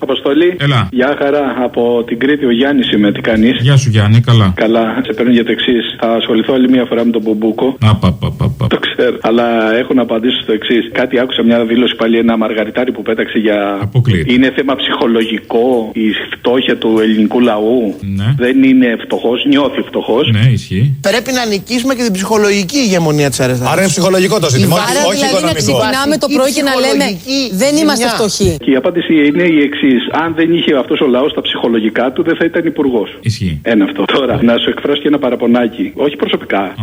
Αποστολή. Έλα. Γεια χαρά. Από την Κρήτη ο Γιάννης είμαι. Τι κάνεις; Γεια σου Γιάννη, καλά. Καλά, σε παίρνω για το εξής. Θα ασχοληθώ άλλη μία φορά με τον Μπουμπούκο. Απαπαπαπα. Το ξέρω. Αλλά έχω να απαντήσω στο εξής. Κάτι άκουσα μια δήλωση πάλι ένα μαργαριτάρι που πέταξε για. Αποκλείεται. Είναι θέμα ψυχολογικό η φτώχεια του ελληνικού λαού. Ναι. Δεν είναι φτωχός, νιώθει φτωχός. Ναι, ισχύει. Πρέπει να νικήσουμε και την ψυχολογική ηγεμονία της αριστερά. Άρα είναι ψυχολογικό το ζήτημα, βάση- όχι, Άρα όχι δηλαδή να οικονομικό. ξυπνάμε το πρωί και να λέμε ψυχολογική δεν είμαστε ζημιά. φτωχοί. Και η απάντηση είναι η εξής. Αν δεν είχε αυτός ο λαός τα ψυχολογικά του, δεν θα ήταν υπουργός. Ισχύει. Ένα αυτό. Τώρα, να σου εκφράσω και ένα παραπονάκι. Όχι προσωπικά. Α.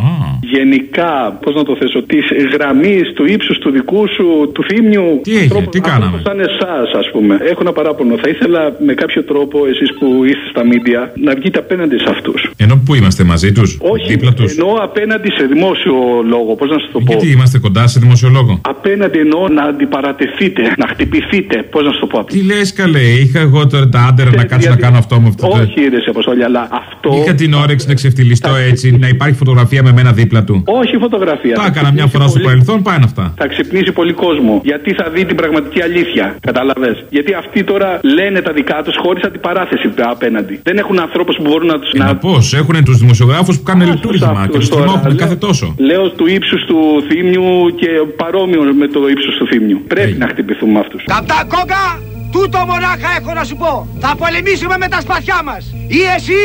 Γενικά, πώς να το θέσω, τη γραμμή του ύψους του δικού σου, του θύμιου. Τι έγινε, ανθρώπου- τι κάναμε; ανθρώπου Σαν εσάς, ας πούμε. Έχω ένα παράπονο. Θα ήθελα με κάποιο τρόπο, εσείς που είστε στα μίντια, να βγείτε απέναντι σε αυτούς. Ενώ πού είμαστε μαζί τους, Όχι, δίπλα τους; εννοώ απέναντι σε δημόσιο λόγο. Πώς να σας το πω; Γιατί είμαστε κοντά σε δημοσιολόγο. Απέναντι εννοώ να αντιπαρατεθείτε, να χτυπηθείτε. Πώς να σου το πω. Τι λες, καλέ, είχα εγώ τώρα τα άντερα να κάτσω να Γιατί- κάνω αυτό με αυτό. το- Όχι, ρε σε Αποστόλη, αλλά αυτό. Είχα την όρεξη να ξεφτυλιστώ έτσι, να υπάρχει φωτογραφία με μένα δίπλα του. Όχι φωτογραφία. Τα Θα έκανα μια ξυπνήσει φορά στο πολύ- παρελθόν, πάνε αυτά. Θα ξυπνήσει πολύ κόσμο. Γιατί θα δει την πραγματική αλήθεια. Κατάλαβε. Γιατί αυτοί τώρα λένε τα δικά τους χωρίς αντιπαράθεση απέναντι. Δεν έχουν ανθρώπους που μπορούν να του. Ε, Να πώ, έχουν τους δημοσιογράφους που κάνουν Άστος λειτουργήμα και αυτούς τους τώρα. τιμώχνουν Λέω- κάθε τόσο. Λέω του ύψους του θύμιου και παρόμοιο με το ύψος του θύμιου. Πρέπει Έγινε. να χτυπηθούμε με αυτού. Κατά κόκα, τούτο μονάχα έχω να σου πω. Θα πολεμήσουμε με τα σπαθιά μας. Ή εσύ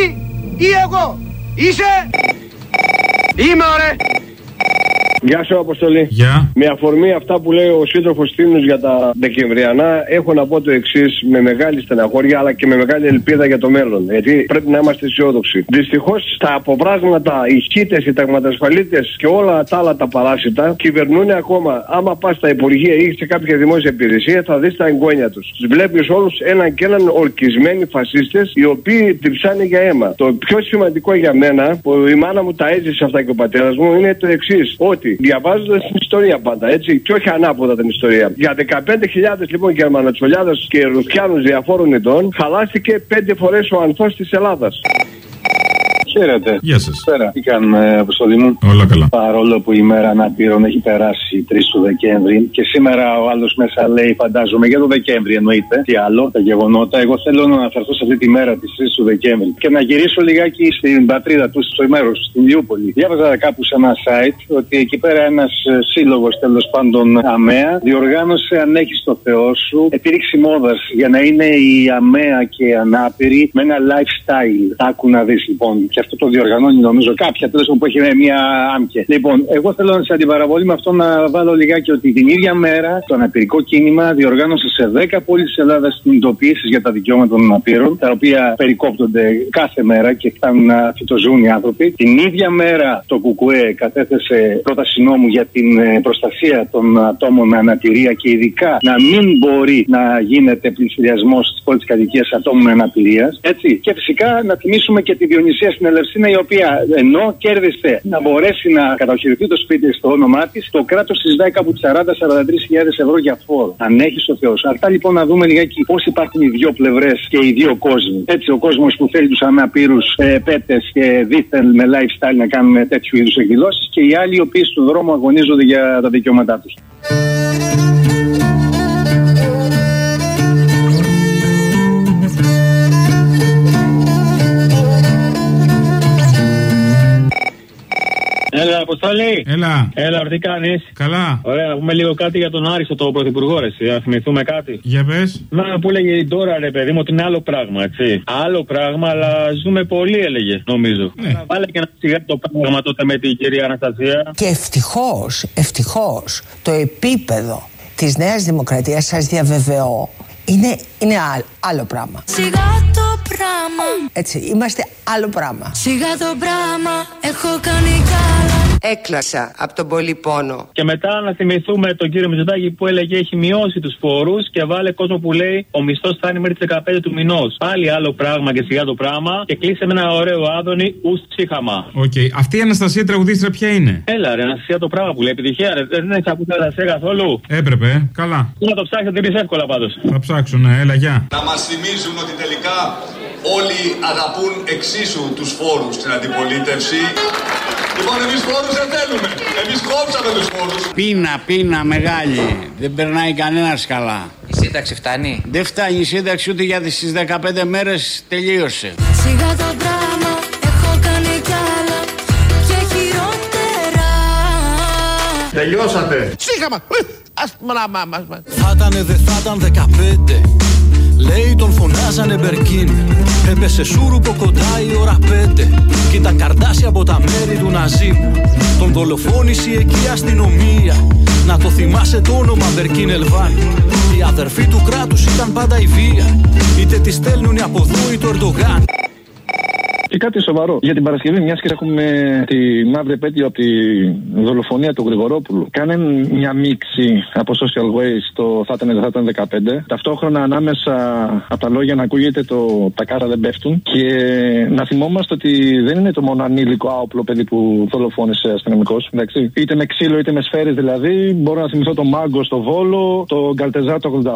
ή εγώ. Είσαι... Είμαι ωραία. Γεια σου, Αποστολή. Γεια. Με αφορμή αυτά που λέει ο σύντροφος Θήμνου για τα Δεκεμβριανά, έχω να πω το εξής με μεγάλη στεναχώρια αλλά και με μεγάλη ελπίδα για το μέλλον. Γιατί πρέπει να είμαστε αισιόδοξοι. Δυστυχώς τα αποβράσματα, οι χήτε, οι ταγματασφαλίτες και όλα τα άλλα τα παράσιτα κυβερνούν ακόμα. Άμα πας στα Υπουργεία ή σε κάποια δημόσια υπηρεσία, θα δεις τα εγγόνια τους. Τους βλέπεις όλους έναν και έναν ορκισμένοι φασίστες οι οποίοι τριψάνε για αίμα. Το πιο σημαντικό για μένα, που η μάνα μου τα έζησε αυτά και ο πατέρας μου, είναι το εξής. Ότι διαβάζοντας την ιστορία πάντα, έτσι, και όχι ανάποδα την ιστορία. Για 15.000 λοιπόν Γερμανοτσολιάδε και Ρουφιάνους διαφόρων ειδών, χαλάστηκε πέντε φορές ο ανθός της Ελλάδας. Χαίρετε. Γεια σας. Πέρα. Τι κάνουμε, Αποστολή μου; Όλα καλά. Παρόλο που η μέρα αναπήρων έχει περάσει 3 του Δεκέμβρη και σήμερα ο άλλος μέσα λέει, φαντάζομαι, για το Δεκέμβρη εννοείται. Τι άλλο, τα γεγονότα. Εγώ θέλω να αναφερθώ σε αυτή τη μέρα της 3 του Δεκέμβρη και να γυρίσω λιγάκι στην πατρίδα του, στο ημέρος, στην Λιούπολη. Διάβαζα κάπου σε ένα site ότι εκεί πέρα ένας σύλλογος τέλος πάντων ΑΜΕΑ διοργάνωσε αν έχει το Θεό σου επίδειξη μόδας για να είναι η ΑΜΕΑ και οι ανάπηροι με ένα lifestyle. Άκου να δεις λοιπόν. Και αυτό το διοργανώνει νομίζω κάποια τέλο που έχει μια άμκε. Λοιπόν, εγώ θέλω να σε αντιπαραβολή με αυτό να βάλω λιγάκι ότι την ίδια μέρα το αναπηρικό κίνημα διοργάνωσε σε 10 πόλεις της Ελλάδας κινητοποιήσει για τα δικαιώματα των αναπήρων, τα οποία περικόπτονται κάθε μέρα και φτάνουν να φυτοζούν οι άνθρωποι. Την ίδια μέρα το ΚΚΕ κατέθεσε πρόταση νόμου για την ε, προστασία των ατόμων με αναπηρία και ειδικά να μην μπορεί να γίνεται πλησιασμό στι πόλει κατοικίας ατόμων με αναπηρίας. Έτσι. Και φυσικά να τιμήσουμε και τη Διονυσία στην Ελευσίνα, η οποία ενώ κέρδισε να μπορέσει να κατοχυρηθεί το σπίτι στο όνομά της, το κράτος της ζητάει κάπου 40-43 ευρώ για φόρο. Αν έχεις ο Θεός. Αυτά λοιπόν να δούμε λιγάκι πώς υπάρχουν οι δύο πλευρές και οι δύο κόσμοι. Έτσι, ο κόσμος που θέλει τους αναπήρους ε, πέτες και δίθεν με lifestyle να κάνουν τέτοιου είδους εκδηλώσεις και οι άλλοι οι οποίοι στον δρόμο αγωνίζονται για τα δικαιώματά τους. Αποστολή. Έλα. Έλα, τι κάνεις; Καλά. Ωραία, να πούμε λίγο κάτι για τον Άριστο, τον πρωθυπουργό, ρε. εσύ, Να θυμηθούμε κάτι. Για πες. Να που έλεγε η τώρα, ρε παιδί μου, ότι είναι άλλο πράγμα, έτσι. Άλλο πράγμα, αλλά ζούμε πολύ, έλεγε, νομίζω. Ναι. Βάλε και ένα σιγά το πράγμα τότε με την κυρία Αναστασία. Και ευτυχώς, ευτυχώς, το επίπεδο της Νέας Δημοκρατίας, σας διαβεβαιώ, είναι, είναι άλλο, άλλο πράγμα. Σιγά το πράγμα, Έτσι, είμαστε άλλο πράγμα. σιγά το πράγμα, έχω κάνει καλά. Έκλασα από τον πολύ πόνο. Και μετά να θυμηθούμε τον κύριο Μητσοτάκη που έλεγε έχει μειώσει τους φόρου και βάλε κόσμο που λέει ο μισθός φτάνει μέχρι τις 15 του μηνός. Πάλι άλλο πράγμα και σιγά το πράγμα και κλείσε με ένα ωραίο άδωνη ου τσίχαμα. Οκ. Αυτή η Αναστασία τραγουδίστρια ποια είναι; Έλα ρε, να το πράγμα που λέει επιτυχία ρε. Δεν έχεις ακούσει Αναστασία καθόλου; Έπρεπε. ε. Καλά. Να το ψάξετε την εύκολα πάντως. Θα ψάξω, ναι. Έλα, γεια. να μας θυμίζουν ότι τελικά όλοι αγαπούν εξίσου τους φόρους στην αντιπολίτευση. Λοιπόν, εμείς φόρου δεν θέλουμε. Εμείς κόψαμε τους φόρου. Πείνα, πείνα μεγάλη. Δεν περνάει κανένας καλά. Η σύνταξη φτάνει; Δεν φτάνει η σύνταξη ούτε για τι 15 μέρες τελείωσε. Σιγά το πράγμα έχω κάνει κι άλλα και χειρότερα Τελειώσατε. Σίγα μα. Ας μ' μας. Θα ήτανε δε θα ήταν 15 Λέει τον φωνάζανε Μπερκίν Έπεσε σούρουπο κοντά η ώρα πέντε. Κι τα καρδάσια από τα μέρη του Ναζίμ. Τον δολοφόνησε εκεί η αστυνομία. Να το θυμάσαι το όνομα Μπερκίν Ελβάν. Η αδερφή του κράτους ήταν πάντα η βία. Είτε τη στέλνουν από εδώ ή το Ερντογάν Και κάτι σοβαρό. Για την Παρασκευή, μιας και έχουμε τη μαύρη επέτειο από τη δολοφονία του Γρηγορόπουλου, κάνε μια μίξη από social waste το θα ήταν, δεν θα ήταν 15. Ταυτόχρονα ανάμεσα από τα λόγια να ακούγεται το τα κάρα δεν πέφτουν και να θυμόμαστε ότι δεν είναι το μόνο ανήλικο άοπλο παιδί που δολοφόνησε αστυνομικός. Είτε με ξύλο είτε με σφαίρες δηλαδή. Μπορώ να θυμηθώ το Μάγκο στο Βόλο, το Γκαλτεζά το 85.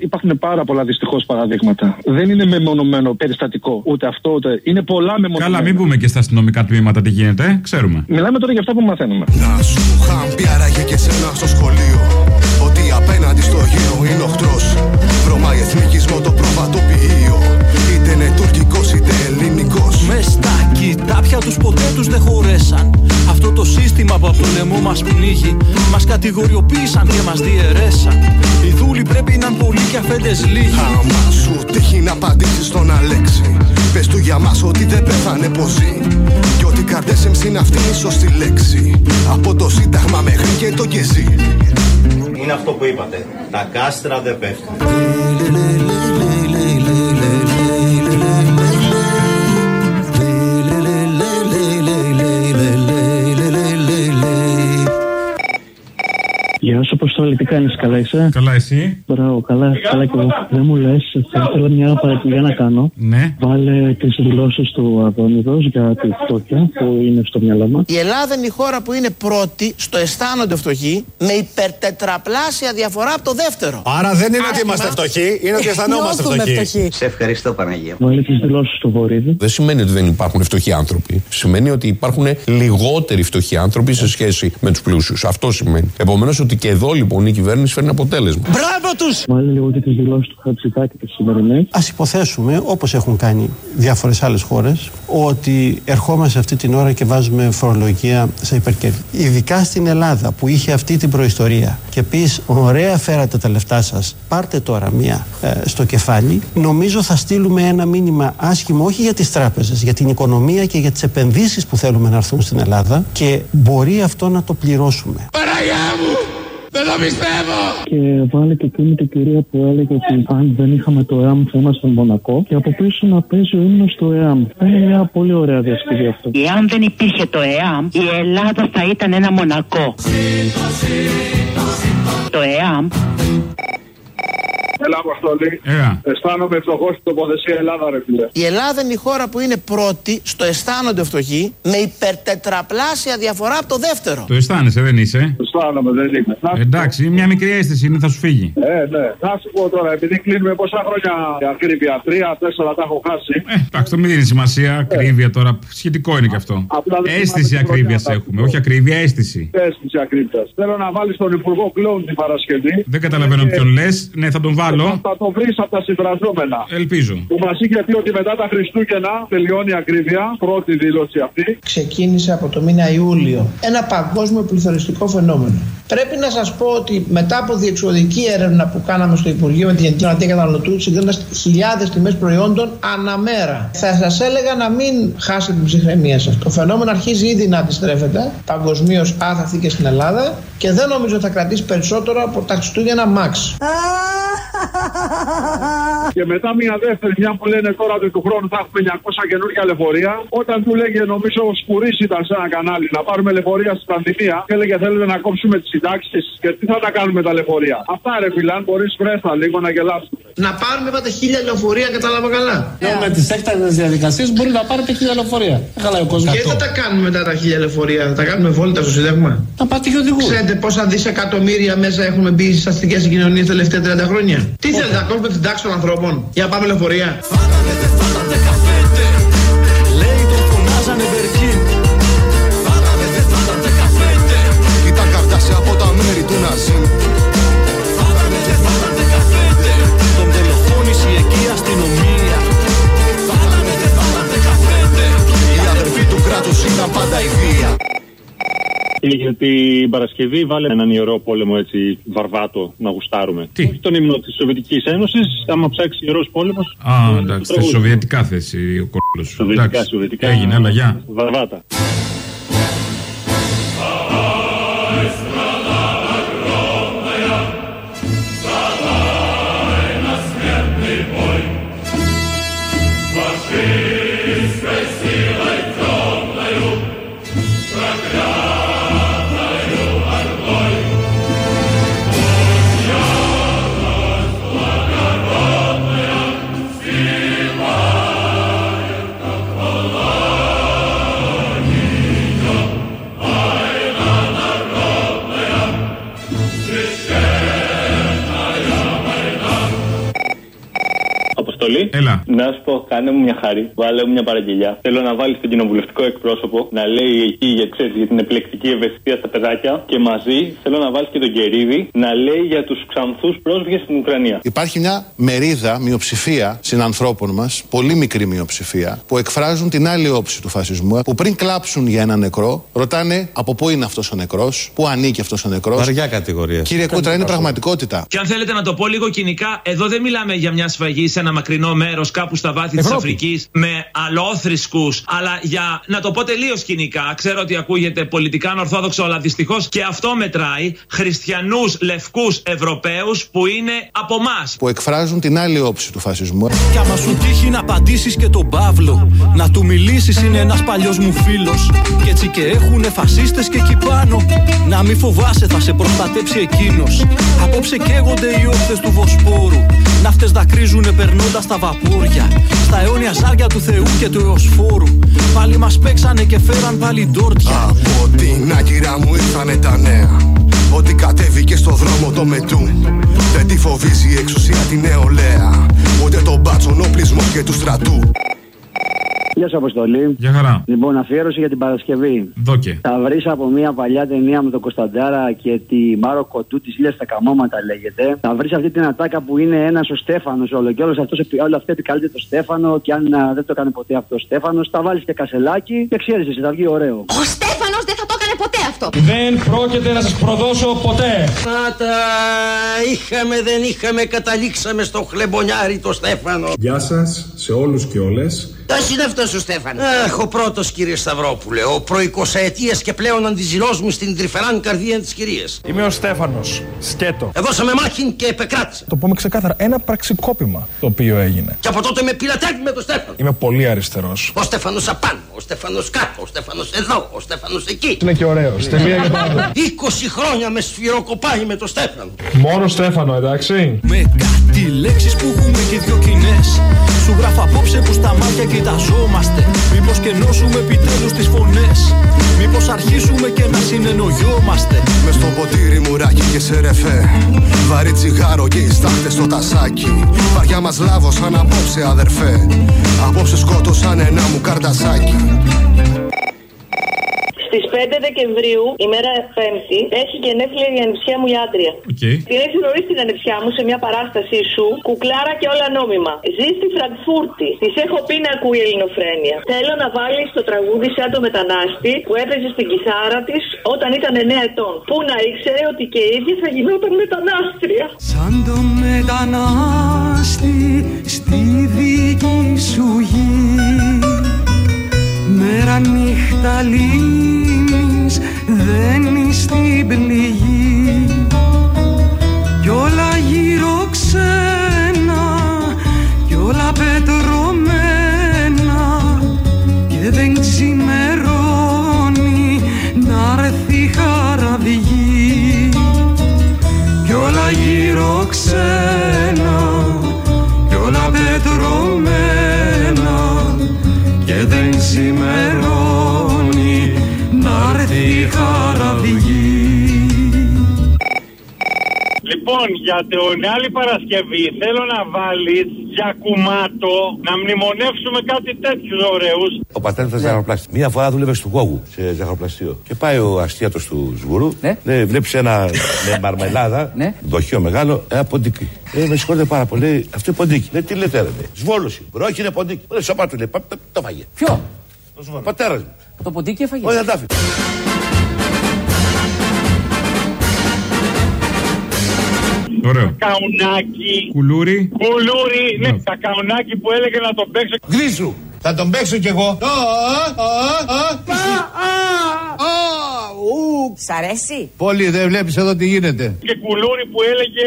Υπάρχουν πάρα πολλά δυστυχώς παραδείγματα. Δεν είναι μεμονωμένο περιστατικό ούτε αυτό ούτε. Είναι πολλά μεμονωμένα. Καλά, μην πούμε και στα αστυνομικά τμήματα τι γίνεται, ε, ξέρουμε. Μιλάμε τώρα για αυτά που μαθαίνουμε. Να σου είχαν πει άραγε και σένα στο σχολείο Ότι απέναντι στο γύρο είναι οχτρός Βρωμάει εθνικισμό το προβατοποιείο Είτε είναι τουρκικός είτε ελληνικός Μες στα κοιτάπια τους ποτέ τους δεν χωρέσαν. Αυτό το σύστημα που από το λαιμό μας πνίγει Μας κατηγοριοποίησαν και μας διαιρέσαν. Οι δούλοι πρέπει να είναι πολλοί και αφέντες λίγοι. Άμα σου τύχει να απαντήσεις στον Αλέξη Πες του για μας ότι δεν πέθανε πως ζει Κι ότι καρδές είναι αυτή η σωστή λέξη. Από το σύνταγμα μέχρι και το κεζί. Είναι αυτό που είπατε. Τα κάστρα δεν πέφτουν. Γεια σου, Αποστόλη, τι κάνεις, καλά είσαι; Καλά, εσύ; Μπράβο, καλά, καλά και εγώ. Δεν μου λες, θα ήθελα μια παρατηρία να κάνω. Ναι. Βάλε τις δηλώσεις του Αδόνιδο για τη φτώχεια που είναι στο μυαλό μας. Η Ελλάδα είναι η χώρα που είναι πρώτη στο αισθάνονται φτωχοί με υπερτετραπλάσια διαφορά από το δεύτερο. Άρα δεν είναι ότι Άσχημα. είμαστε φτωχοί, είναι ότι αισθανόμαστε φτωχοί. Σε ευχαριστώ Παναγία. Βάλε τις δηλώσεις του Βορύδη. Δεν σημαίνει ότι δεν υπάρχουν φτωχοί άνθρωποι. Σημαίνει ότι υπάρχουν λιγότεροι φτωχοί άνθρωποι σε σχέση με τους πλούσιους. Αυτό σημαίνει. Επομένως ότι και εδώ λοιπόν η κυβέρνηση φέρνει αποτέλεσμα. Μπράβο τους! Βάλε λίγο και τις δηλώσεις του Χατζητάκη τι σημερινέ. Α υποθέσουμε, όπως έχουν κάνει διάφορες άλλες χώρες, ότι ερχόμαστε αυτή την ώρα και βάζουμε φορολογία σε υπερκέρδη. Ειδικά στην Ελλάδα που είχε αυτή την προϊστορία και πεις: Ωραία, φέρατε τα λεφτά σας, πάρτε τώρα μία ε, στο κεφάλι. Νομίζω θα στείλουμε ένα μήνυμα άσχημο όχι για τις τράπεζες, για την οικονομία και για τις επενδύσεις που θέλουμε να έρθουν στην Ελλάδα και μπορεί αυτό να το πληρώσουμε. Δεν το πιστεύω! Και βάλε και εκείνη την κυρία που έλεγε ότι αν δεν είχαμε το ΕΑΜ θα ήμασταν Μονακό. Και από πίσω να παίζει ο ύμνος του ΕΑΜ. Είναι μια πολύ ωραία διασκευή αυτό. Εάν δεν υπήρχε το ΕΑΜ, η Ελλάδα θα ήταν ένα μονακό. Το ΕΑΜ Έλα, Αποστολή. Έλα. Αισθάνομαι φτωχός στην τοποθεσία Ελλάδα, ρε φίλε. Η Ελλάδα είναι η χώρα που είναι πρώτη στο αισθάνονται φτωχοί με υπερτετραπλάσια διαφορά από το δεύτερο. Το αισθάνεσαι, δεν είσαι; Αισθάνομαι, δεν είμαι. Να σου Εντάξει, μια μικρή αίσθηση είναι, θα σου φύγει. Ε, ναι. Να σου πω τώρα, επειδή κλείνουμε πόσα χρόνια η ακρίβεια, τρία, τέσσερα τα έχω χάσει. Ε, εντάξει, το μην δίνεις σημασία. Ακρίβεια τώρα. Σχετικό είναι και αυτό. Απλά δεν Αίσθηση θυμάμαι τι ακρίβειας χρόνια έχουμε. Όχι ακρίβεια, αίσθηση. Αίσθηση ακρίβειας. Θέλω να βάλεις τον Υπουργό Κλόουν την Παρασκευή. Δεν καταλαβαίνω ποιον λες. Ναι, θα τον βάλω. Θα το βρεις από τα συμφραζόμενα. Ελπίζω. Που μας είχε πει ότι μετά τα Χριστούγεννα τελειώνει η ακρίβεια. Πρώτη δήλωση αυτή. Ξεκίνησε από το μήνα Ιούλιο ένα παγκόσμιο πληθωριστικό φαινόμενο. Πρέπει να σας πω ότι μετά από διεξοδική έρευνα που κάναμε στο Υπουργείο με τη Γενική Γραμματεία Καταναλωτούς, συγκρίνοντας χιλιάδες τιμές προϊόντων αναμέρα, θα σας έλεγα να μην χάσετε την ψυχραιμία σας. Το φαινόμενο αρχίζει ήδη να αντιστρέφεται παγκοσμίως, αν θα έρθει και στην Ελλάδα, και δεν νομίζω ότι θα κρατήσει περισσότερο από τα Χριστούγεννα Max. Και μετά μια δεύτερη, μια που λένε τώρα ότι του χρόνου θα έχουμε 900 καινούργια λεωφορεία. Όταν του λέγε, νομίζω, ο Σπουρή ήταν σε ένα κανάλι να πάρουμε λεωφορεία στην πανδημία και έλεγε θέλετε να κόψουμε τις συντάξεις και τι θα τα κάνουμε τα λεωφορεία. Αυτά ρε φιλάν, μπορείς πρέστα λίγο να γελάσουμε. Να πάρουμε, είπατε, χίλια λεωφορεία, κατάλαβα καλά. Με τις έκτακτες διαδικασίες μπορεί να πάρετε χίλια λεωφορεία. Καλά, ο κόσμος. Και δεν θα τα κάνουμε μετά τα χίλια λεωφορεία, θα τα κάνουμε βόλτα στο Σύνταγμα. Να πάτε και οδηγούς. Ξέρετε πόσα δισεκατομμύρια μέσα έχουμε μπει στις αστικές συγκοινωνίε τα τελευταία 30 χρόνια; Τι θέλετε, να κόψουμε την τάξη των ανθρώπων; Για να πάμε λεωφορεία. Για την Παρασκευή βάλε έναν ιερό πόλεμο έτσι βαρβάτο να γουστάρουμε. Τι; Όχι τον ύμνο της Σοβιετικής Ένωσης, άμα ψάξει ιερός πόλεμος. Α, εντάξει, θε σοβιετικά θέση ο κόλλο σου. Σοβιετικά, Εντάξει, σοβιετικά. Έγινε, αλλά γεια. Βαρβάτα. Να σου πω, κάνε μου μια χάρη. Βάλε μου μια παραγγελιά. Θέλω να βάλεις τον κοινοβουλευτικό εκπρόσωπο να λέει εκεί για, ξέρεις, για την επιλεκτική ευαισθησία στα παιδάκια. Και μαζί θέλω να βάλεις και τον Κερίδη να λέει για τους ξανθούς πρόσφυγες στην Ουκρανία. Υπάρχει μια μερίδα, μειοψηφία συνανθρώπων μας, πολύ μικρή μειοψηφία, που εκφράζουν την άλλη όψη του φασισμού, που πριν κλάψουν για ένα νεκρό, ρωτάνε από πού είναι αυτός ο νεκρός, πού ανήκει αυτός ο νεκρός. Βαριά κατηγορία. Κύριε Κούτρα, είναι πραγματικότητα. Και αν θέλετε να το πω λίγο κοινικά, εδώ δεν μιλάμε για μια σφαγή σε ένα μακρινό μέρος κάπου στα βάθη της Αφρικής με αλόθρησκους, αλλά για να το πω τελείως κοινικά. Ξέρω ότι ακούγεται πολιτικά ανορθόδοξο, αλλά δυστυχώς και αυτό μετράει. Χριστιανούς λευκούς Ευρωπαίους που είναι από εμά. Που εκφράζουν την άλλη όψη του φασισμού. Κι άμα σου τύχει να απαντήσεις και τον Παύλο, να του μιλήσεις είναι ένας παλιός μου φίλος. Κι έτσι και έχουνε φασίστες και εκεί πάνω. Να μη φοβάσαι, θα σε προστατέψει εκείνος. Απόψε καίγονται οι όχθε του Βοσπόρου. Ναύτες δακρύζουνε περνώντας τα βαπούρια. Στα αιώνια ζάρια του Θεού και του Εωσφόρου. Πάλι μας παίξανε και φέραν πάλι ντόρτια. Από την άγκυρα μου ήρθανε τα νέα Ότι κατέβηκε στο δρόμο το μετού Δεν τη φοβίζει η εξουσία την νεολαία Ούτε τον μπάτσον όπλισμό και του στρατού Γεια σου, Αποστολή. Για χαρά. Λοιπόν, αφιέρωση για την Παρασκευή. Δόκε. Θα βρεις από μια παλιά ταινία με τον Κωνσταντάρα και τη Μάρο Κοτού, τη Λίλια στα Καμώματα λέγεται. Θα βρεις αυτή την ατάκα που είναι ένας ο Στέφανος όλο και όλο αυτό όλο αυτό επικαλείται το Στέφανο και αν α, δεν το έκανε ποτέ αυτό ο Στέφανος, θα βάλεις και κασελάκι και ξέρεις εσύ, θα βγει ωραίο. Ο Στέφανος δεν θα το έκανε ποτέ αυτό. Δεν πρόκειται να σας προδώσω ποτέ. Πάτα, είχαμε δεν είχαμε, καταλήξαμε στο χλεμπονιάρι το Στέφανο. Γεια σας σε όλους και όλες. Ποιος είναι αυτός ο Στέφανος. Αχ, ο πρώτος κύριε Σταυρόπουλε, ο προεικοσαετίας και πλέον αντιζηλός μου στην τρυφεράν καρδία της κυρίας. Είμαι ο Στέφανος. Σκέτο. Εδώσαμε μάχη και επεκράτησα. Το πούμε ξεκάθαρα. Ένα πραξικόπημα το οποίο έγινε. Και από τότε με πειρατεύει με τον Στέφανο. Είμαι πολύ αριστερός. Ο Στέφανος απάνω, ο Στέφανος κάτω, ο Στέφανος εδώ, ο Στέφανος εκεί. Είναι και ωραίος. Τελεία για πάντα. 20 χρόνια με σφυροκοπάει με τον Στέφανο. Μόνο Στέφανο, εντάξει. Με κάτι λέξεις που έχουμε και δυο κοινές. Σου γράφω απόψε που στα μάτια κοιταζόμαστε. Μήπως και νόσουμε επιτέλους τις φωνές; Μήπως αρχίσουμε και να συνεννοιόμαστε; Μες στο ποτήρι μουράκι και σε ρεφέ Βαρύ τσιγάρο και οι στάχτες στο τασάκι Βαριά μας λάβωσαν απόψε αδερφέ Απόψε σκότωσαν ένα μου καρτασάκι Στις 5 Δεκεμβρίου, ημέρα Πέμπτη, έχει γενέθλια η ανιψιά μου η άντρια. Okay. Την έχεις γνωρίσει την ανιψιά μου σε μια παράστασή σου, κουκλάρα και όλα νόμιμα. Ζεις στη Φραγκφούρτη. Της έχω πει να ακούει ελληνοφρένεια. Θέλω να βάλεις το τραγούδι σαν το μετανάστη που έπαιζε στην κιθάρα της όταν ήταν 9 ετών. Πού να ήξερε ότι και η ίδια θα γινόταν μετανάστρια. Σαν το μετανάστη στη δική σου γη Μέρα νύχτα λύνεις, δένεις την πληγή. Κι όλα γύρω ξένα, κι όλα πετρωμένα για την άλλη Παρασκευή θέλω να βάλεις για κουμάτο να μνημονεύσουμε κάτι τέτοιους ωραίους. Ο πατέρας ήταν ζαχαροπλάστη. Μία φορά δούλευε στο Κόγου σε ζαχαροπλαστείο. Και πάει ο αστίατο του Σγουρού. Ναι. Βλέπεις ένα με μαρμελάδα, δοχείο μεγάλο, ένα ποντίκι. Ε, με συγχωρείτε πάρα πολύ, αυτό είναι ποντίκι. Λέει, τι λέτε, ρε. Σβόλωση. Βρόχι είναι ποντίκι. Λέει, σώμα του λέει, «Πα- πα- το φάγε. Ποιο; Ο πατέρας μου. Το ποντίκι έφαγε. Όχι, δεν τα Ωραίο. Καουνάκι. Κουλούρι. Κουλούρι, ναι, τα καουνάκι που έλεγε να τον παίξω. Γλίσου. Θα τον παίξω κι εγώ. Σ' αρέσει; Πολύ, δεν βλέπεις εδώ τι γίνεται. Και κουλούρι που έλεγε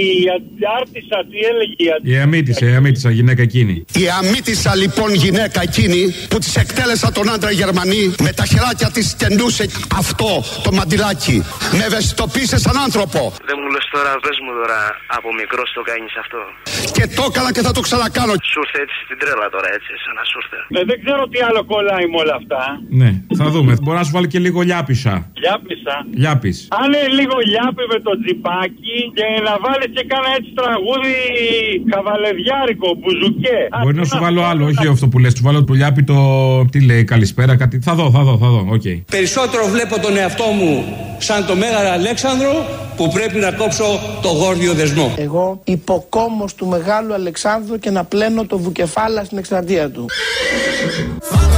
η Αντιάρτησα, τι έλεγε η Αντιάρτησα. Η αμήτησα, η αμήτησα, γυναίκα εκείνη. Η αμύτησα λοιπόν γυναίκα εκείνη που της εκτέλεσα τον άντρα Γερμανή με τα χεράκια της κεντούσε αυτό το μαντιλάκι. Με ευαισθητοποίησες σαν άνθρωπο. Δεν μου λες τώρα, πες μου τώρα, από μικρός το κάνεις αυτό. Και το έκανα και θα το ξανακάνω. Σου ήρθε έτσι στην τρέλα τώρα, έτσι, σαν να σου ήρθε. Ε, δεν ξέρω τι άλλο κολλάει με όλα αυτά. Ναι, θα δούμε. Μπορεί να σου βάλει και λίγο λιάπησα. Λιάπησα. Λιάπης. Αν είναι λίγο λιάπη με το τζιπάκι και να βάλεις και κάνα έτσι τραγούδι καβαλεδιάρικο, μπουζουκέ. Μπορεί να σου βάλω άλλο, όχι αυτό που λες. Του βάλω το λιάπη το. Τι λέει, καλησπέρα, κάτι. Θα δω, θα δω, θα δω. Οκ. Περισσότερο βλέπω τον εαυτό μου σαν το Μέγα Αλέξανδρο που πρέπει να κόψω το γόρδιο δεσμό. Εγώ ιπποκόμος του Μεγάλου Αλεξάνδρου και να πλένω το βουκεφάλα στην εκστρατεία του. Φάγαμε δεν